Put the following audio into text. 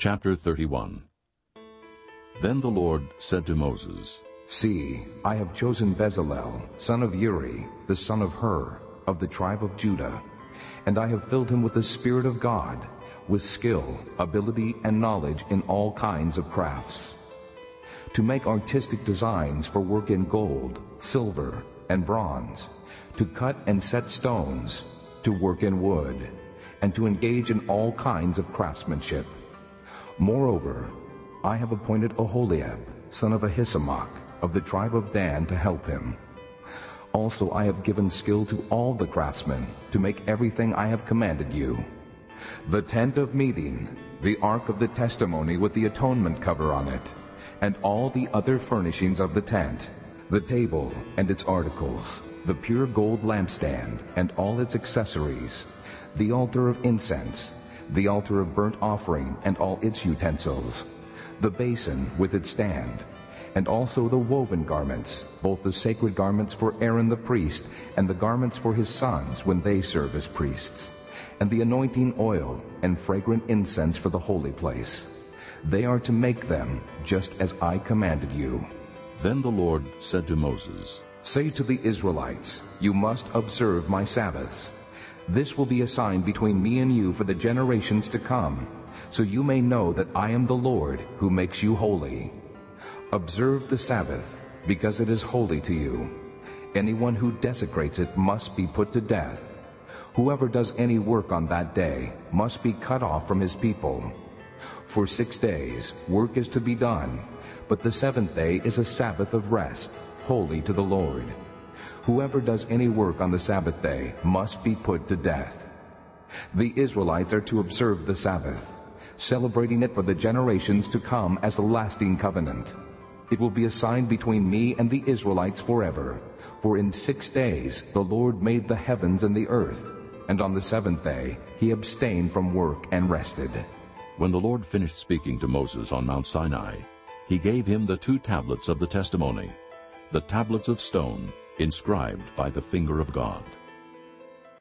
Chapter 31 Then the Lord said to Moses, See, I have chosen Bezalel, son of Uri, the son of Hur, of the tribe of Judah, and I have filled him with the Spirit of God, with skill, ability, and knowledge in all kinds of crafts, to make artistic designs for work in gold, silver, and bronze, to cut and set stones, to work in wood, and to engage in all kinds of craftsmanship. Moreover, I have appointed Oholiab, son of Ahisamach, of the tribe of Dan, to help him. Also I have given skill to all the craftsmen to make everything I have commanded you. The tent of meeting, the ark of the testimony with the atonement cover on it, and all the other furnishings of the tent, the table and its articles, the pure gold lampstand and all its accessories, the altar of incense, the altar of burnt offering and all its utensils, the basin with its stand, and also the woven garments, both the sacred garments for Aaron the priest and the garments for his sons when they serve as priests, and the anointing oil and fragrant incense for the holy place. They are to make them just as I commanded you. Then the Lord said to Moses, Say to the Israelites, You must observe my Sabbaths. This will be a sign between me and you for the generations to come, so you may know that I am the Lord who makes you holy. Observe the Sabbath, because it is holy to you. Anyone who desecrates it must be put to death. Whoever does any work on that day must be cut off from his people. For six days work is to be done, but the seventh day is a Sabbath of rest, holy to the Lord. Whoever does any work on the Sabbath day must be put to death. The Israelites are to observe the Sabbath, celebrating it for the generations to come as a lasting covenant. It will be a sign between me and the Israelites forever. For in six days the Lord made the heavens and the earth, and on the seventh day he abstained from work and rested. When the Lord finished speaking to Moses on Mount Sinai, he gave him the two tablets of the testimony, the tablets of stone inscribed by the finger of God.